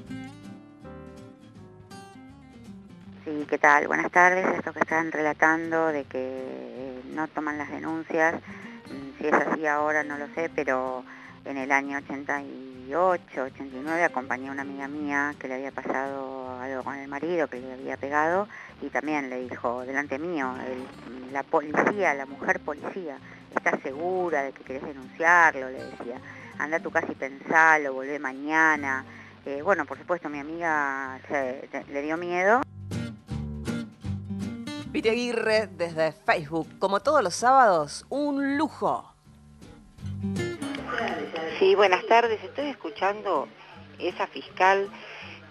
Sí, ¿qué tal? Buenas tardes. Esto que están relatando de que eh, no toman las denuncias, mm, si es así ahora no lo sé, pero en el año 88, 89 acompañé a una amiga mía que le había pasado algo con el marido, que le había pegado, y también le dijo, delante mío, el- la policía, la mujer policía, ¿estás segura de que querés denunciarlo? Le decía, anda a tu casa y pensalo, volvé mañana. Eh, bueno, por supuesto, mi amiga se- le dio miedo. Piti Aguirre desde Facebook, como todos los sábados, un lujo. Sí, buenas tardes. Estoy escuchando esa fiscal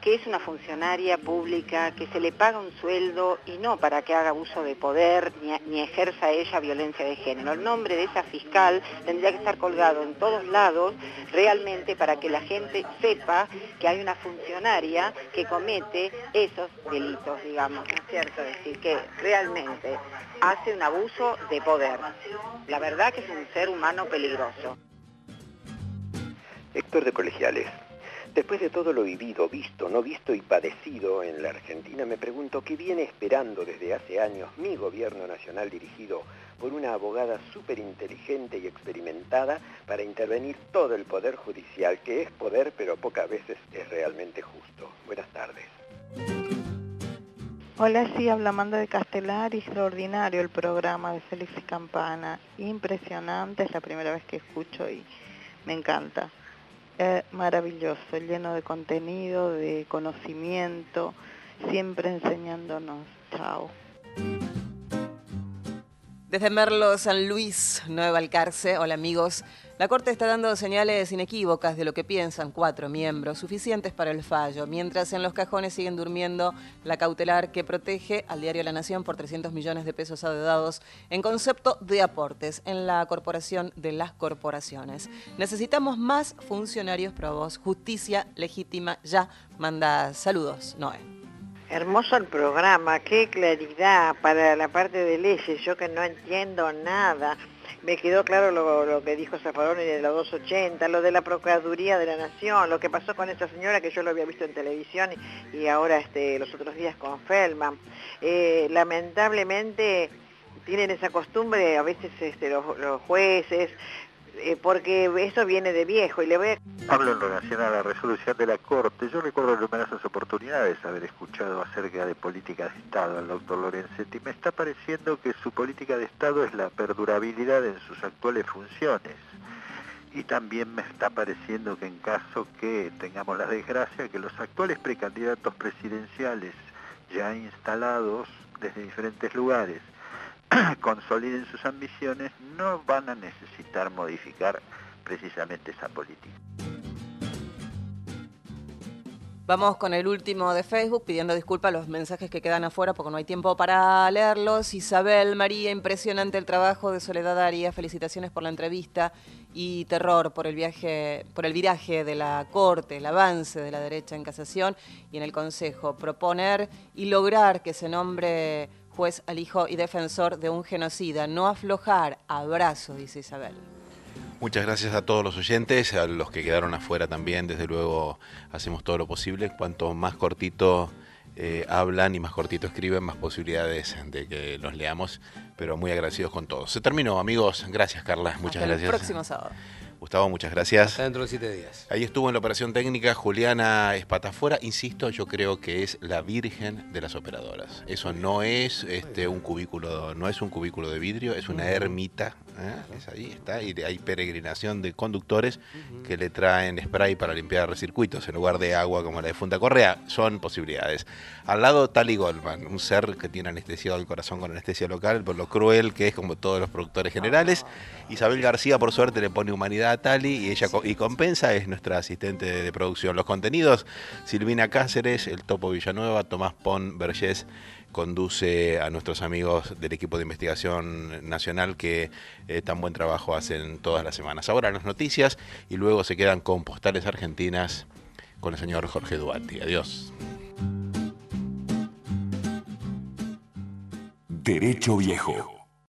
que es una funcionaria pública, que se le paga un sueldo y no para que haga uso de poder ni, ni ejerza ella violencia de género. El nombre de esa fiscal tendría que estar colgado en todos lados realmente para que la gente sepa que hay una funcionaria que comete esos delitos, digamos, ¿no es cierto? Es decir, que realmente hace un abuso de poder. La verdad que es un ser humano peligroso. Héctor de Colegiales. Después de todo lo vivido, visto, no visto y padecido en la Argentina, me pregunto qué viene esperando desde hace años mi gobierno nacional dirigido por una abogada súper inteligente y experimentada para intervenir todo el poder judicial, que es poder pero pocas veces es realmente justo. Buenas tardes. Hola, sí, habla Amanda de Castelar, extraordinario el programa de Félix y Campana, impresionante, es la primera vez que escucho y me encanta. Eh, maravilloso, lleno de contenido, de conocimiento, siempre enseñándonos. Chao. Desde Merlo, San Luis, Nueva Alcarce. Hola amigos. La Corte está dando señales inequívocas de lo que piensan cuatro miembros, suficientes para el fallo, mientras en los cajones siguen durmiendo la cautelar que protege al diario La Nación por 300 millones de pesos adeudados en concepto de aportes en la Corporación de las Corporaciones. Necesitamos más funcionarios probos, justicia legítima ya. Manda saludos, Noé. Hermoso el programa, qué claridad para la parte de leyes, yo que no entiendo nada. Me quedó claro lo, lo que dijo Zafaroni de los 280, lo de la Procuraduría de la Nación, lo que pasó con esta señora que yo lo había visto en televisión y, y ahora este, los otros días con Feldman. Eh, lamentablemente tienen esa costumbre, a veces este, los jueces, eh, porque eso viene de viejo y le voy a... Hablo en relación a la resolución de la Corte. Yo recuerdo en numerosas oportunidades haber escuchado acerca de política de Estado al doctor Lorenzetti. Me está pareciendo que su política de Estado es la perdurabilidad en sus actuales funciones. Y también me está pareciendo que en caso que tengamos la desgracia que los actuales precandidatos presidenciales ya instalados desde diferentes lugares [CLEARS THROAT] consoliden sus ambiciones, no van a necesitar modificar precisamente esa política. Vamos con el último de Facebook, pidiendo disculpas a los mensajes que quedan afuera porque no hay tiempo para leerlos. Isabel María, impresionante el trabajo de Soledad Arias, felicitaciones por la entrevista y terror por el viaje, por el viraje de la Corte, el avance de la derecha en casación y en el Consejo. Proponer y lograr que se nombre juez al hijo y defensor de un genocida. No aflojar. Abrazo, dice Isabel. Muchas gracias a todos los oyentes, a los que quedaron afuera también. Desde luego hacemos todo lo posible. Cuanto más cortito eh, hablan y más cortito escriben, más posibilidades de que los leamos. Pero muy agradecidos con todos. Se terminó, amigos. Gracias, Carla. Muchas Hasta gracias. El próximo sábado. Gustavo, muchas gracias. Hasta dentro de siete días. Ahí estuvo en la operación técnica Juliana Espatafuera. Insisto, yo creo que es la virgen de las operadoras. Eso no es este, un cubículo, no es un cubículo de vidrio, es una ermita. ¿Eh? Es ahí, está. Y hay peregrinación de conductores que le traen spray para limpiar circuitos en lugar de agua como la de Funda Correa. Son posibilidades. Al lado, Tali Goldman, un ser que tiene anestesiado el corazón con anestesia local, por lo cruel que es como todos los productores generales. Isabel García, por suerte, le pone humanidad a Tali y ella y compensa, es nuestra asistente de producción. Los contenidos, Silvina Cáceres, el Topo Villanueva, Tomás Pon Vergés conduce a nuestros amigos del equipo de investigación nacional que eh, tan buen trabajo hacen todas las semanas. Ahora las noticias y luego se quedan con postales argentinas con el señor Jorge Duarte. Adiós. Derecho Viejo.